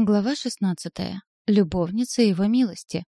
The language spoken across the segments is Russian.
Глава 16. Любовница его милости.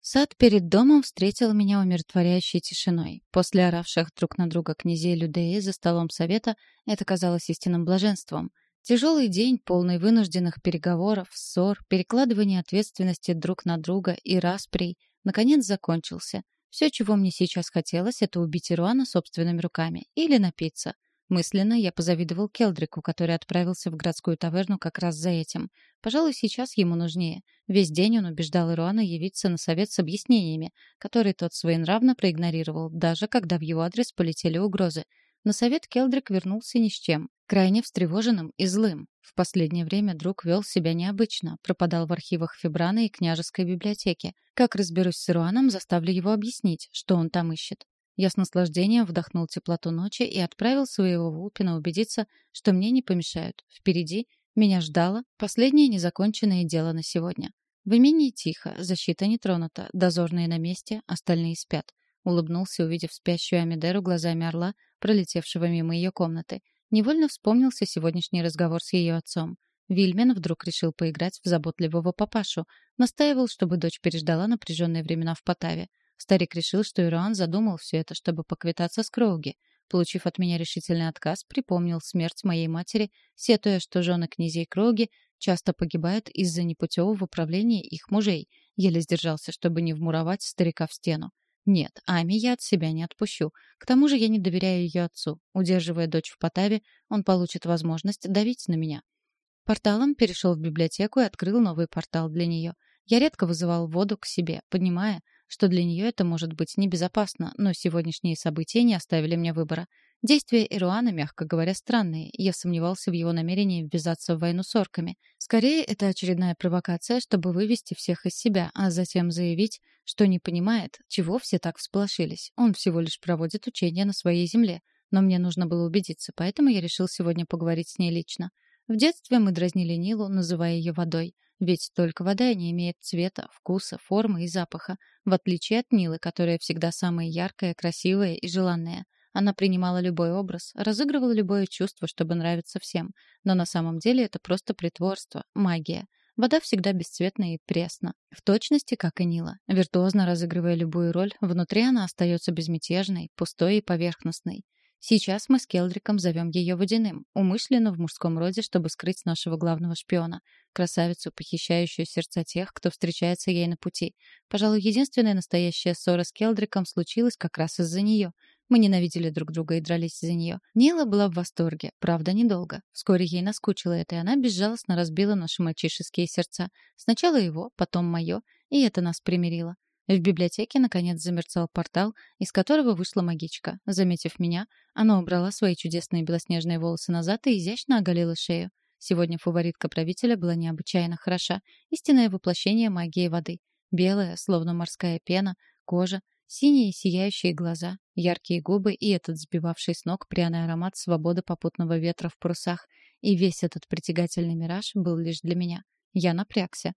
Сад перед домом встретил меня умиротворяющей тишиной. После оравших друг на друга князей Людеи за столом совета это казалось истинным блаженством. Тяжелый день, полный вынужденных переговоров, ссор, перекладывания ответственности друг на друга и расприй, наконец закончился. Все, чего мне сейчас хотелось, это убить Ируана собственными руками или напиться — Мысленно я позавидовал Келдрику, который отправился в городскую таверну как раз за этим. Пожалуй, сейчас ему нужнее. Весь день он убеждал Ируана явиться на совет с объяснениями, которые тот своенравно проигнорировал, даже когда в его адрес полетели угрозы. На совет Келдрик вернулся ни с чем, крайне встревоженным и злым. В последнее время друг вел себя необычно, пропадал в архивах Фибрана и княжеской библиотеки. Как разберусь с Ируаном, заставлю его объяснить, что он там ищет. Я с наслаждением вдохнул теплоту ночи и отправил своего Вулпина убедиться, что мне не помешают. Впереди меня ждало последнее незаконченное дело на сегодня. В имении тихо, защита не тронута, дозорные на месте, остальные спят. Улыбнулся, увидев спящую Амидеру глазами орла, пролетевшего мимо ее комнаты. Невольно вспомнился сегодняшний разговор с ее отцом. Вильмен вдруг решил поиграть в заботливого папашу, настаивал, чтобы дочь переждала напряженные времена в Потаве. Старик решил, что Ируан задумал все это, чтобы поквитаться с Кроуги. Получив от меня решительный отказ, припомнил смерть моей матери, сетуя, что жены князей Кроуги часто погибают из-за непутевого управления их мужей. Еле сдержался, чтобы не вмуровать старика в стену. Нет, Ами я от себя не отпущу. К тому же я не доверяю ее отцу. Удерживая дочь в Потаве, он получит возможность давить на меня. Порталом перешел в библиотеку и открыл новый портал для нее. Я редко вызывал воду к себе, понимая, что для нее это может быть небезопасно, но сегодняшние события не оставили мне выбора. Действия Ируана, мягко говоря, странные. Я сомневался в его намерении ввязаться в войну с орками. Скорее, это очередная провокация, чтобы вывести всех из себя, а затем заявить, что не понимает, чего все так всполошились. Он всего лишь проводит учения на своей земле. Но мне нужно было убедиться, поэтому я решил сегодня поговорить с ней лично. В детстве мы дразнили Нилу, называя ее водой. Ведь только вода не имеет цвета, вкуса, формы и запаха, в отличие от Нилы, которая всегда самая яркая, красивая и желанная. Она принимала любой образ, разыгрывала любое чувство, чтобы нравиться всем. Но на самом деле это просто притворство, магия. Вода всегда бесцветна и пресна. В точности, как и Нила. Виртуозно разыгрывая любую роль, внутри она остается безмятежной, пустой и поверхностной. Сейчас мы с Келдриком зовем ее Водяным, умышленно в мужском роде, чтобы скрыть нашего главного шпиона, красавицу, похищающую сердца тех, кто встречается ей на пути. Пожалуй, единственная настоящая ссора с Келдриком случилась как раз из-за нее. Мы ненавидели друг друга и дрались из-за нее. Нила была в восторге, правда, недолго. Вскоре ей наскучило это, и она безжалостно разбила наши мальчишеские сердца. Сначала его, потом мое, и это нас примирило. В библиотеке, наконец, замерцал портал, из которого вышла магичка. Заметив меня, она убрала свои чудесные белоснежные волосы назад и изящно оголила шею. Сегодня фаворитка правителя была необычайно хороша. Истинное воплощение магии воды. Белая, словно морская пена, кожа, синие сияющие глаза, яркие губы и этот сбивавший с ног пряный аромат свободы попутного ветра в парусах. И весь этот притягательный мираж был лишь для меня. Я напрягся.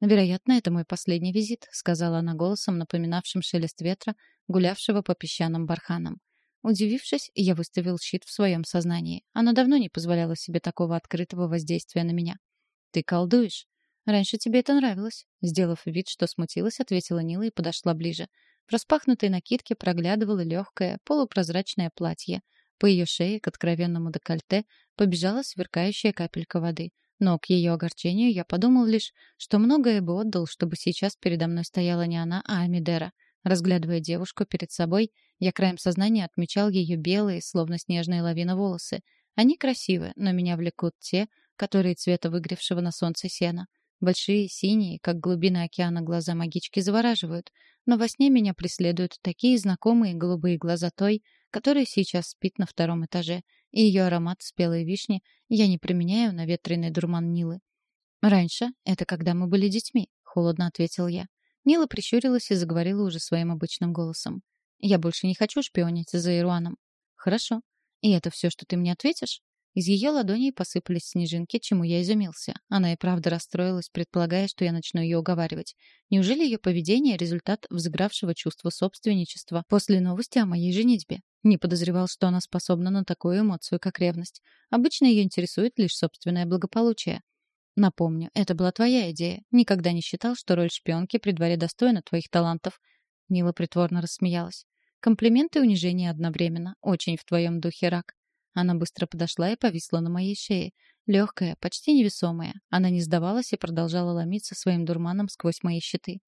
«Вероятно, это мой последний визит», — сказала она голосом, напоминавшим шелест ветра, гулявшего по песчаным барханам. Удивившись, я выставил щит в своем сознании. Она давно не позволяла себе такого открытого воздействия на меня. «Ты колдуешь?» «Раньше тебе это нравилось». Сделав вид, что смутилась, ответила Нила и подошла ближе. В распахнутой накидке проглядывало легкое, полупрозрачное платье. По ее шее, к откровенному декольте, побежала сверкающая капелька воды. Но к ее огорчению я подумал лишь, что многое бы отдал, чтобы сейчас передо мной стояла не она, а Амидера. Разглядывая девушку перед собой, я краем сознания отмечал ее белые, словно снежная лавина волосы. Они красивы, но меня влекут те, которые цвета выгревшего на солнце сена. Большие, синие, как глубина океана глаза магички завораживают, но во сне меня преследуют такие знакомые голубые глаза той, которая сейчас спит на втором этаже, и ее аромат спелой вишни я не применяю на ветреный дурман Нилы. «Раньше, это когда мы были детьми», — холодно ответил я. Нила прищурилась и заговорила уже своим обычным голосом. «Я больше не хочу шпионить за Ируаном». «Хорошо. И это все, что ты мне ответишь?» Из ее ладоней посыпались снежинки, чему я изумился. Она и правда расстроилась, предполагая, что я начну ее уговаривать. Неужели ее поведение — результат взыгравшего чувства собственничества после новости о моей женитьбе? Не подозревал, что она способна на такую эмоцию, как ревность. Обычно ее интересует лишь собственное благополучие. Напомню, это была твоя идея. Никогда не считал, что роль шпионки при дворе достойна твоих талантов. Нила притворно рассмеялась. Комплименты и унижение одновременно. Очень в твоем духе, Рак. Она быстро подошла и повисла на моей шее. Легкая, почти невесомая. Она не сдавалась и продолжала ломиться своим дурманом сквозь мои щиты.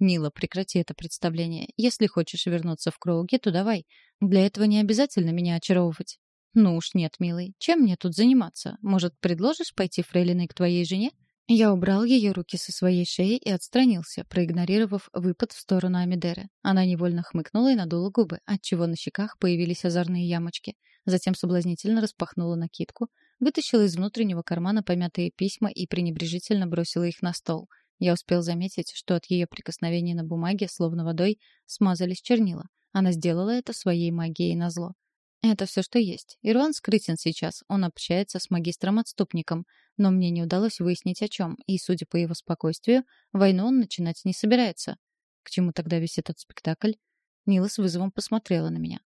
«Нила, прекрати это представление. Если хочешь вернуться в Кроуги, то давай. Для этого не обязательно меня очаровывать». «Ну уж нет, милый. Чем мне тут заниматься? Может, предложишь пойти фрейлиной к твоей жене?» Я убрал ее руки со своей шеи и отстранился, проигнорировав выпад в сторону Амидеры. Она невольно хмыкнула и надула губы, отчего на щеках появились озорные ямочки. Затем соблазнительно распахнула накидку, вытащила из внутреннего кармана помятые письма и пренебрежительно бросила их на стол. Я успел заметить, что от ее прикосновений на бумаге, словно водой, смазались чернила. Она сделала это своей магией назло. Это все, что есть. Ирван скрытен сейчас, он общается с магистром-отступником, но мне не удалось выяснить о чем, и, судя по его спокойствию, войну он начинать не собирается. К чему тогда весь этот спектакль? Нила с вызовом посмотрела на меня.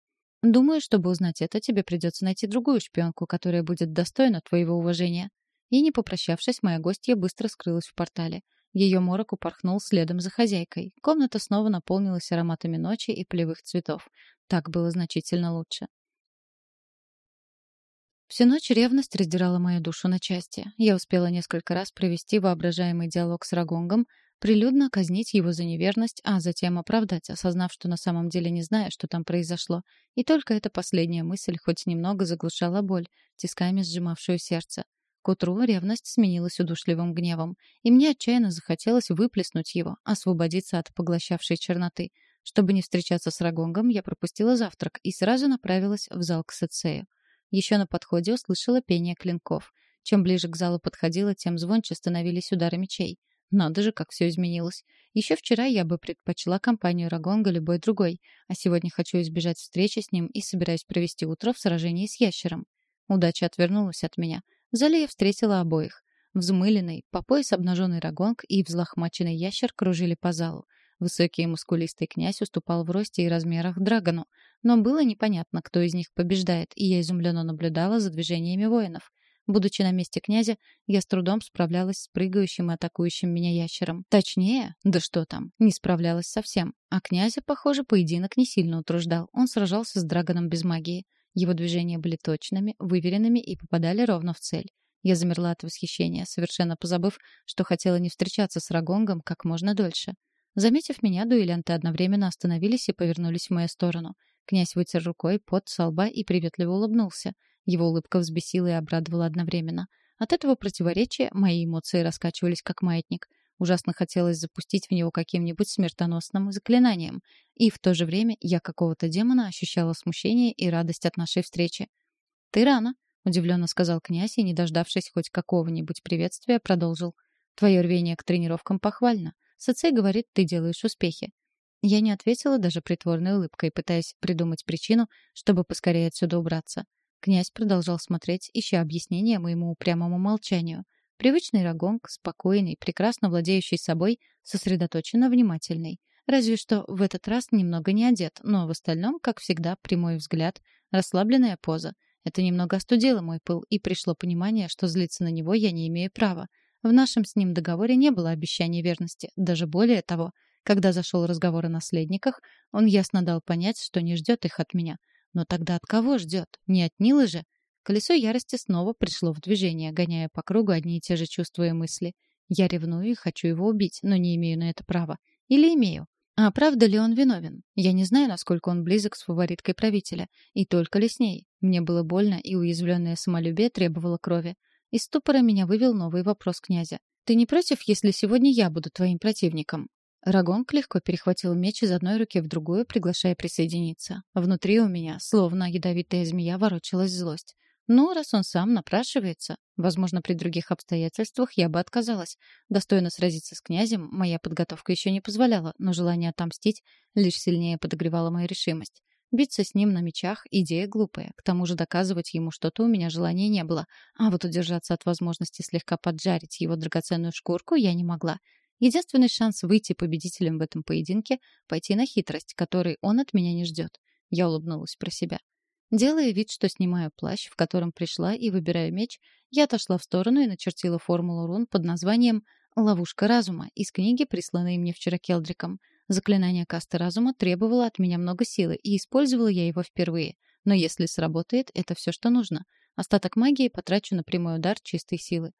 Думаю, чтобы узнать это, тебе придется найти другую шпионку, которая будет достойна твоего уважения. И, не попрощавшись, моя гостья быстро скрылась в портале. Ее морок упорхнул следом за хозяйкой. Комната снова наполнилась ароматами ночи и полевых цветов. Так было значительно лучше. Всю ночь ревность раздирала мою душу на части. Я успела несколько раз провести воображаемый диалог с Рагонгом, прилюдно казнить его за неверность, а затем оправдать, осознав, что на самом деле не знаю, что там произошло. И только эта последняя мысль хоть немного заглушала боль, тисками сжимавшую сердце. К утру ревность сменилась удушливым гневом, и мне отчаянно захотелось выплеснуть его, освободиться от поглощавшей черноты. Чтобы не встречаться с Рагонгом, я пропустила завтрак и сразу направилась в зал к Сецею. Еще на подходе услышала пение клинков. Чем ближе к залу подходила, тем звонче становились удары мечей. Надо же, как все изменилось. Еще вчера я бы предпочла компанию Рагонга любой другой, а сегодня хочу избежать встречи с ним и собираюсь провести утро в сражении с ящером. Удача отвернулась от меня. В зале я встретила обоих. Взмыленный, по пояс обнаженный Рагонг и взлохмаченный ящер кружили по залу. Высокий и мускулистый князь уступал в росте и размерах драгону, но было непонятно, кто из них побеждает, и я изумленно наблюдала за движениями воинов. Будучи на месте князя, я с трудом справлялась с прыгающим и атакующим меня ящером. Точнее, да что там, не справлялась совсем. А князя, похоже, поединок не сильно утруждал. Он сражался с драгоном без магии. Его движения были точными, выверенными и попадали ровно в цель. Я замерла от восхищения, совершенно позабыв, что хотела не встречаться с Рагонгом как можно дольше. Заметив меня, дуэлянты одновременно остановились и повернулись в мою сторону. Князь вытер рукой пот со лба и приветливо улыбнулся. Его улыбка взбесила и обрадовала одновременно. От этого противоречия мои эмоции раскачивались как маятник. Ужасно хотелось запустить в него каким-нибудь смертоносным заклинанием. И в то же время я какого-то демона ощущала смущение и радость от нашей встречи. «Ты рано», — удивленно сказал князь и, не дождавшись хоть какого-нибудь приветствия, продолжил. «Твое рвение к тренировкам похвально. Соцей говорит, ты делаешь успехи. Я не ответила даже притворной улыбкой, пытаясь придумать причину, чтобы поскорее отсюда убраться. Князь продолжал смотреть, ища объяснения моему упрямому молчанию. Привычный рагонг, спокойный, прекрасно владеющий собой, сосредоточенно внимательный. Разве что в этот раз немного не одет, но в остальном, как всегда, прямой взгляд, расслабленная поза. Это немного остудило мой пыл, и пришло понимание, что злиться на него я не имею права. В нашем с ним договоре не было обещания верности. Даже более того, когда зашел разговор о наследниках, он ясно дал понять, что не ждет их от меня. Но тогда от кого ждет? Не от Нилы же? Колесо ярости снова пришло в движение, гоняя по кругу одни и те же чувства и мысли. Я ревную и хочу его убить, но не имею на это права. Или имею? А правда ли он виновен? Я не знаю, насколько он близок с фавориткой правителя. И только ли с ней? Мне было больно, и уязвленное самолюбие требовало крови. Из ступора меня вывел новый вопрос князя. «Ты не против, если сегодня я буду твоим противником?» Рагонг легко перехватил меч из одной руки в другую, приглашая присоединиться. Внутри у меня, словно ядовитая змея, ворочалась злость. Ну, раз он сам напрашивается, возможно, при других обстоятельствах я бы отказалась. Достойно сразиться с князем моя подготовка еще не позволяла, но желание отомстить лишь сильнее подогревало мою решимость. Биться с ним на мечах — идея глупая. К тому же доказывать ему что-то у меня желания не было. А вот удержаться от возможности слегка поджарить его драгоценную шкурку я не могла. Единственный шанс выйти победителем в этом поединке — пойти на хитрость, которой он от меня не ждет. Я улыбнулась про себя. Делая вид, что снимаю плащ, в котором пришла, и выбираю меч, я отошла в сторону и начертила формулу рун под названием «Ловушка разума» из книги, присланной мне вчера Келдриком. Заклинание касты разума требовало от меня много силы, и использовала я его впервые. Но если сработает, это все, что нужно. Остаток магии потрачу на прямой удар чистой силы.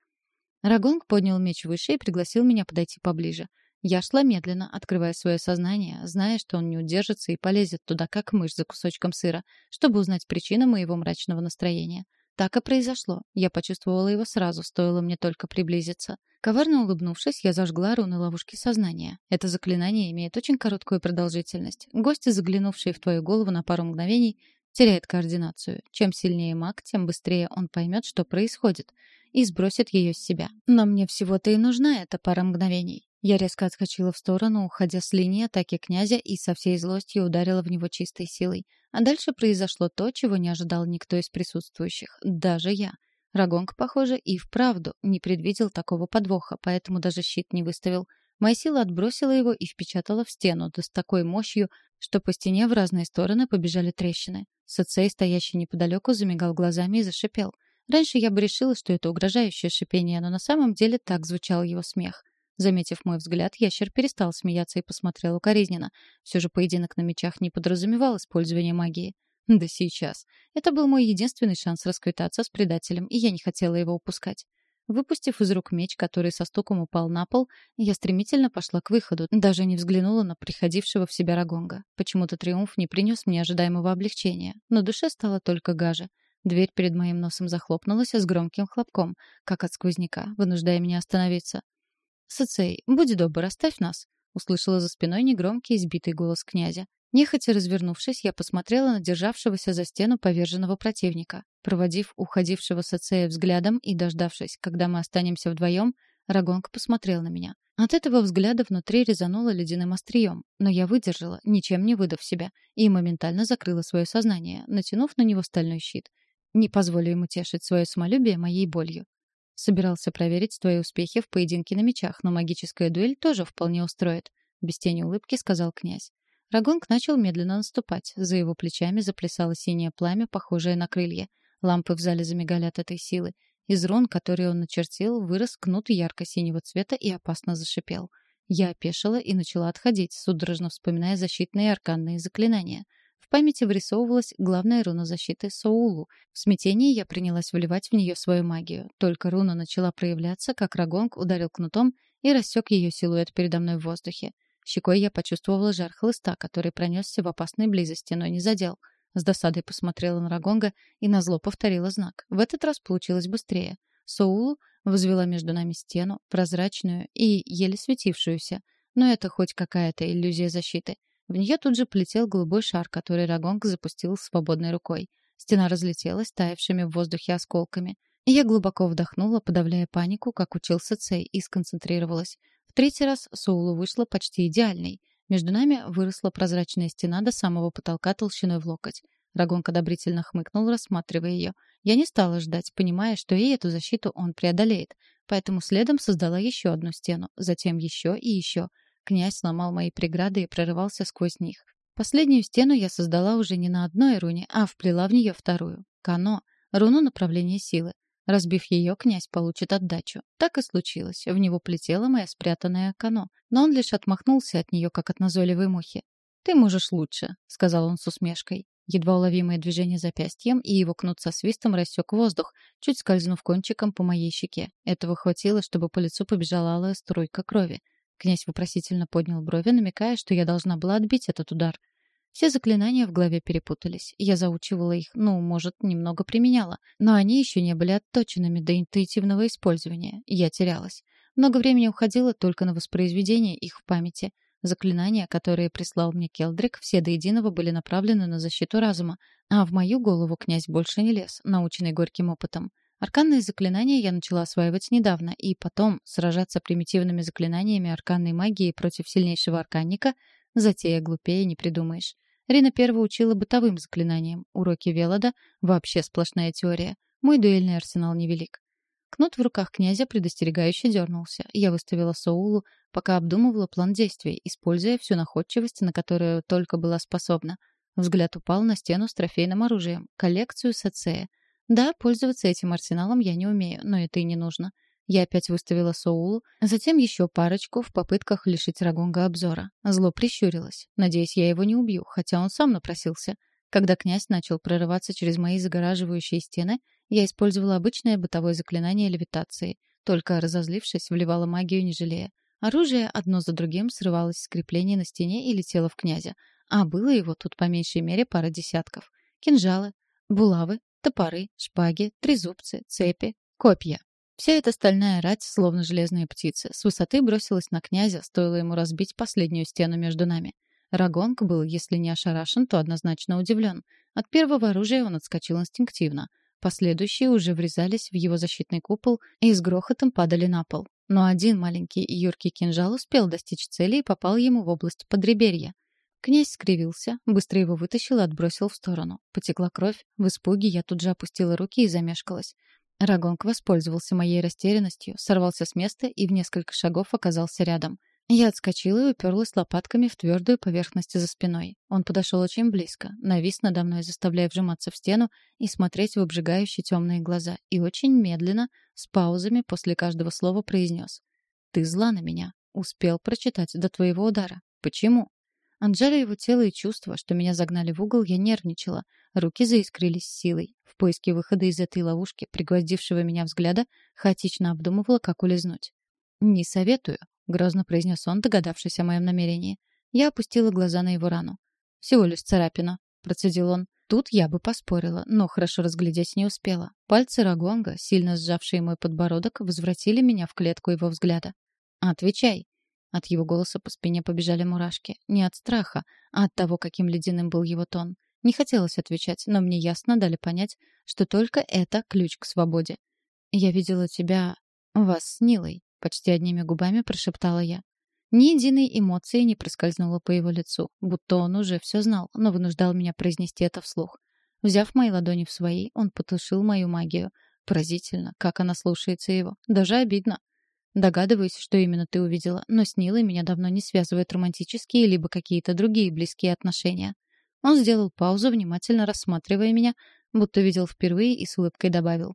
Рагонг поднял меч выше и пригласил меня подойти поближе. Я шла медленно, открывая свое сознание, зная, что он не удержится и полезет туда, как мышь за кусочком сыра, чтобы узнать причину моего мрачного настроения. Так и произошло. Я почувствовала его сразу, стоило мне только приблизиться. Коварно улыбнувшись, я зажгла руны ловушки сознания. Это заклинание имеет очень короткую продолжительность. Гости, заглянувшие в твою голову на пару мгновений, теряет координацию. Чем сильнее маг, тем быстрее он поймет, что происходит, и сбросит ее с себя. Но мне всего-то и нужна эта пара мгновений. Я резко отскочила в сторону, уходя с линии атаки князя и со всей злостью ударила в него чистой силой. А дальше произошло то, чего не ожидал никто из присутствующих, даже я. Рагонг, похоже, и вправду не предвидел такого подвоха, поэтому даже щит не выставил. Моя сила отбросила его и впечатала в стену, да с такой мощью, что по стене в разные стороны побежали трещины. Сацей, стоящий неподалеку, замигал глазами и зашипел. Раньше я бы решила, что это угрожающее шипение, но на самом деле так звучал его смех. Заметив мой взгляд, ящер перестал смеяться и посмотрел укоризненно. Все же поединок на мечах не подразумевал использование магии. Да сейчас. Это был мой единственный шанс расквитаться с предателем, и я не хотела его упускать. Выпустив из рук меч, который со стуком упал на пол, я стремительно пошла к выходу, даже не взглянула на приходившего в себя Рагонга. Почему-то триумф не принес мне ожидаемого облегчения. На душе стало только гаже. Дверь перед моим носом захлопнулась с громким хлопком, как от сквозняка, вынуждая меня остановиться. «Сацей, будь добр, оставь нас», — услышала за спиной негромкий избитый голос князя. Нехотя развернувшись, я посмотрела на державшегося за стену поверженного противника. Проводив уходившего Сацея взглядом и дождавшись, когда мы останемся вдвоем, Рагонг посмотрел на меня. От этого взгляда внутри резануло ледяным острием, но я выдержала, ничем не выдав себя, и моментально закрыла свое сознание, натянув на него стальной щит. Не позволю ему тешить свое самолюбие моей болью. Собирался проверить твои успехи в поединке на мечах, но магическая дуэль тоже вполне устроит. Без тени улыбки сказал князь. Рагонг начал медленно наступать. За его плечами заплясало синее пламя, похожее на крылья. Лампы в зале замигали от этой силы. Из рун, которые он начертил, вырос кнут ярко-синего цвета и опасно зашипел. Я опешила и начала отходить, судорожно вспоминая защитные арканные заклинания — памяти вырисовывалась главная руна защиты Соулу. В смятении я принялась вливать в нее свою магию. Только руна начала проявляться, как Рагонг ударил кнутом и рассек ее силуэт передо мной в воздухе. Щекой я почувствовала жар хлыста, который пронесся в опасной близости, но не задел. С досадой посмотрела на Рагонга и назло повторила знак. В этот раз получилось быстрее. Соулу возвела между нами стену, прозрачную и еле светившуюся. Но это хоть какая-то иллюзия защиты. В нее тут же полетел голубой шар, который Рагонг запустил свободной рукой. Стена разлетелась таявшими в воздухе осколками. Я глубоко вдохнула, подавляя панику, как учился Цей, и сконцентрировалась. В третий раз Соулу вышла почти идеальной. Между нами выросла прозрачная стена до самого потолка толщиной в локоть. Рагонг одобрительно хмыкнул, рассматривая ее. Я не стала ждать, понимая, что и эту защиту он преодолеет. Поэтому следом создала еще одну стену, затем еще и еще — Князь сломал мои преграды и прорывался сквозь них. Последнюю стену я создала уже не на одной руне, а вплела в нее вторую. Кано — руну направления силы. Разбив ее, князь получит отдачу. Так и случилось. В него плетела моя спрятанная кано. Но он лишь отмахнулся от нее, как от назойливой мухи. «Ты можешь лучше», — сказал он с усмешкой. Едва уловимое движение запястьем, и его кнут со свистом рассек воздух, чуть скользнув кончиком по моей щеке. Этого хватило, чтобы по лицу побежала алая струйка крови. Князь вопросительно поднял брови, намекая, что я должна была отбить этот удар. Все заклинания в голове перепутались. Я заучивала их, ну, может, немного применяла. Но они еще не были отточенными до интуитивного использования. Я терялась. Много времени уходило только на воспроизведение их в памяти. Заклинания, которые прислал мне Келдрик, все до единого были направлены на защиту разума, а в мою голову князь больше не лез, наученный горьким опытом. Арканные заклинания я начала осваивать недавно, и потом сражаться примитивными заклинаниями арканной магии против сильнейшего арканника затея глупее не придумаешь. Рина первая учила бытовым заклинаниям. Уроки Велода — вообще сплошная теория. Мой дуэльный арсенал невелик. Кнут в руках князя предостерегающе дернулся. Я выставила Соулу, пока обдумывала план действий, используя всю находчивость, на которую только была способна. Взгляд упал на стену с трофейным оружием, коллекцию Сацея. Да, пользоваться этим арсеналом я не умею, но это и не нужно. Я опять выставила Соулу, затем еще парочку в попытках лишить Рагонга обзора. Зло прищурилось. Надеюсь, я его не убью, хотя он сам напросился. Когда князь начал прорываться через мои загораживающие стены, я использовала обычное бытовое заклинание левитации. Только разозлившись, вливала магию, не жалея. Оружие одно за другим срывалось с крепления на стене и летело в князя. А было его тут по меньшей мере пара десятков. Кинжалы, булавы, топоры, шпаги, трезубцы, цепи, копья. Вся эта стальная рать, словно железные птицы, с высоты бросилась на князя, стоило ему разбить последнюю стену между нами. Рагонг был, если не ошарашен, то однозначно удивлен. От первого оружия он отскочил инстинктивно. Последующие уже врезались в его защитный купол и с грохотом падали на пол. Но один маленький и юркий кинжал успел достичь цели и попал ему в область подреберья. Князь скривился, быстро его вытащил и отбросил в сторону. Потекла кровь. В испуге я тут же опустила руки и замешкалась. Рагонг воспользовался моей растерянностью, сорвался с места и в несколько шагов оказался рядом. Я отскочила и уперлась лопатками в твердую поверхность за спиной. Он подошел очень близко, навис надо мной, заставляя вжиматься в стену и смотреть в обжигающие темные глаза, и очень медленно, с паузами после каждого слова произнес. «Ты зла на меня. Успел прочитать до твоего удара. Почему?» Анжеля его тело и чувства, что меня загнали в угол, я нервничала. Руки заискрились силой. В поиске выхода из этой ловушки, пригвоздившего меня взгляда, хаотично обдумывала, как улизнуть. «Не советую», — грозно произнес он, догадавшись о моем намерении. Я опустила глаза на его рану. «Всего лишь царапина», — процедил он. Тут я бы поспорила, но хорошо разглядеть не успела. Пальцы Рагонга, сильно сжавшие мой подбородок, возвратили меня в клетку его взгляда. «Отвечай», от его голоса по спине побежали мурашки. Не от страха, а от того, каким ледяным был его тон. Не хотелось отвечать, но мне ясно дали понять, что только это ключ к свободе. «Я видела тебя... вас с Нилой», — почти одними губами прошептала я. Ни единой эмоции не проскользнуло по его лицу, будто он уже все знал, но вынуждал меня произнести это вслух. Взяв мои ладони в свои, он потушил мою магию. Поразительно, как она слушается его. Даже обидно. Догадываюсь, что именно ты увидела, но с Нилой меня давно не связывают романтические либо какие-то другие близкие отношения. Он сделал паузу, внимательно рассматривая меня, будто видел впервые и с улыбкой добавил.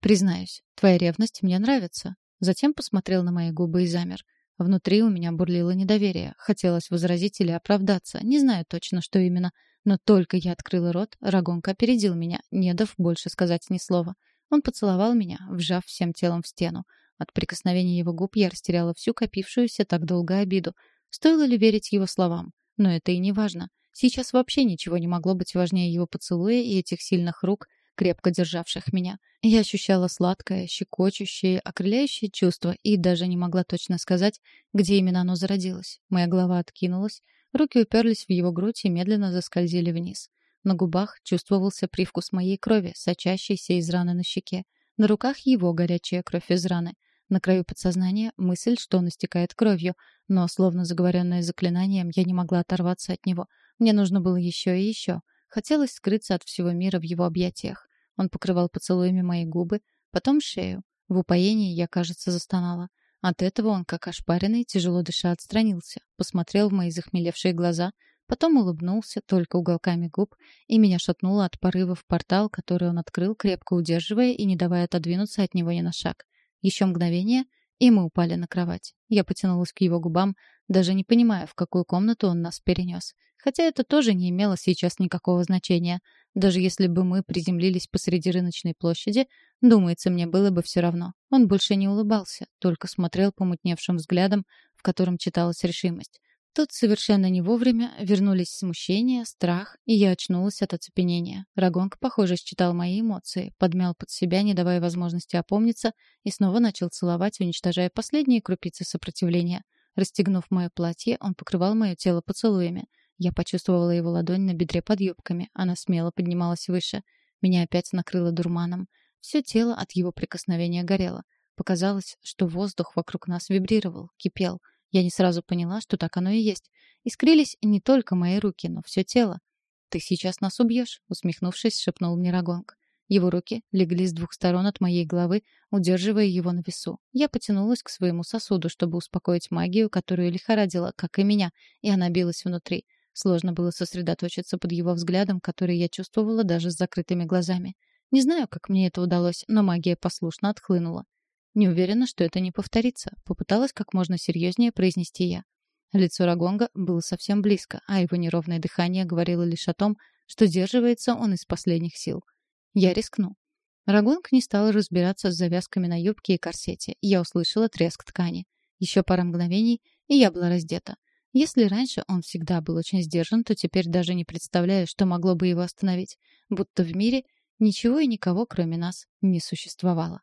«Признаюсь, твоя ревность мне нравится». Затем посмотрел на мои губы и замер. Внутри у меня бурлило недоверие. Хотелось возразить или оправдаться. Не знаю точно, что именно. Но только я открыла рот, Рагонка опередил меня, не дав больше сказать ни слова. Он поцеловал меня, вжав всем телом в стену. От прикосновения его губ я растеряла всю копившуюся так долго обиду. Стоило ли верить его словам? Но это и не важно. Сейчас вообще ничего не могло быть важнее его поцелуя и этих сильных рук, крепко державших меня. Я ощущала сладкое, щекочущее, окрыляющее чувство и даже не могла точно сказать, где именно оно зародилось. Моя голова откинулась, руки уперлись в его грудь и медленно заскользили вниз. На губах чувствовался привкус моей крови, сочащейся из раны на щеке. На руках его горячая кровь из раны — на краю подсознания мысль, что он истекает кровью, но, словно заговоренная заклинанием, я не могла оторваться от него. Мне нужно было еще и еще. Хотелось скрыться от всего мира в его объятиях. Он покрывал поцелуями мои губы, потом шею. В упоении я, кажется, застонала. От этого он, как ошпаренный, тяжело дыша отстранился, посмотрел в мои захмелевшие глаза, потом улыбнулся только уголками губ, и меня шатнуло от порыва в портал, который он открыл, крепко удерживая и не давая отодвинуться от него ни на шаг. Еще мгновение, и мы упали на кровать. Я потянулась к его губам, даже не понимая, в какую комнату он нас перенес. Хотя это тоже не имело сейчас никакого значения. Даже если бы мы приземлились посреди рыночной площади, думается, мне было бы все равно. Он больше не улыбался, только смотрел помутневшим взглядом, в котором читалась решимость. Тут совершенно не вовремя вернулись смущение, страх, и я очнулась от оцепенения. Рагонг, похоже, считал мои эмоции, подмял под себя, не давая возможности опомниться, и снова начал целовать, уничтожая последние крупицы сопротивления. Расстегнув мое платье, он покрывал мое тело поцелуями. Я почувствовала его ладонь на бедре под юбками. Она смело поднималась выше. Меня опять накрыло дурманом. Все тело от его прикосновения горело. Показалось, что воздух вокруг нас вибрировал, кипел — я не сразу поняла, что так оно и есть. Искрились не только мои руки, но все тело. «Ты сейчас нас убьешь», — усмехнувшись, шепнул мне Рагонг. Его руки легли с двух сторон от моей головы, удерживая его на весу. Я потянулась к своему сосуду, чтобы успокоить магию, которую лихорадила, как и меня, и она билась внутри. Сложно было сосредоточиться под его взглядом, который я чувствовала даже с закрытыми глазами. Не знаю, как мне это удалось, но магия послушно отхлынула. Не уверена, что это не повторится. Попыталась как можно серьезнее произнести я. Лицо Рагонга было совсем близко, а его неровное дыхание говорило лишь о том, что сдерживается он из последних сил. Я рискну. Рагонг не стал разбираться с завязками на юбке и корсете. Я услышала треск ткани. Еще пара мгновений, и я была раздета. Если раньше он всегда был очень сдержан, то теперь даже не представляю, что могло бы его остановить. Будто в мире ничего и никого, кроме нас, не существовало.